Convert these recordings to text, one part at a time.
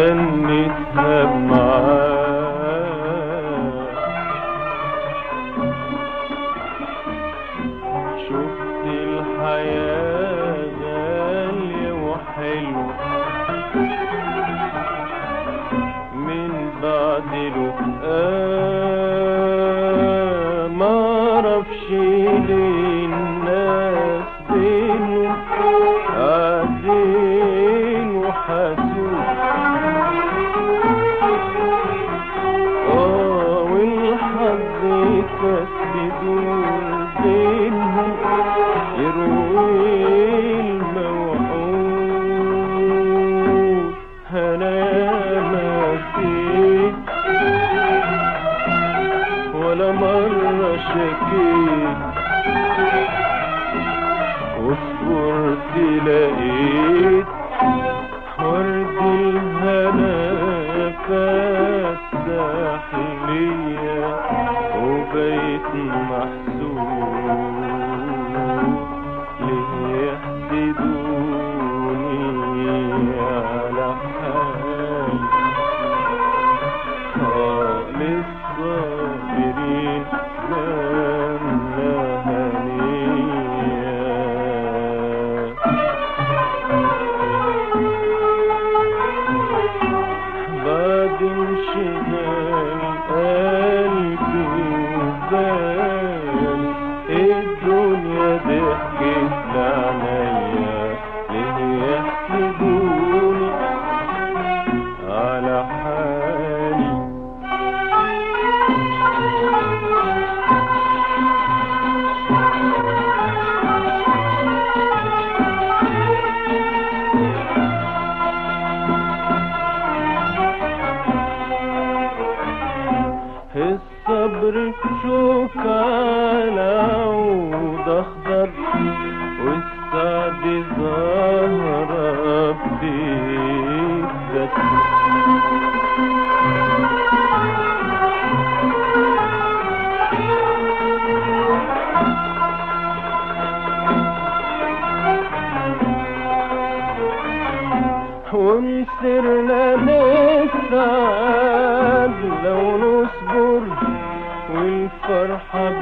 غنيتها الدمعة شفت الحياة غالية وحلوة من بعد لقاء حبيتك بدون بينهم يروي الموعود أنا ما فيك. ولا مرة شكيت. واصبر تلاقيت ورد الهوى. سرنا نسعد لو نصبر والفرحة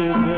give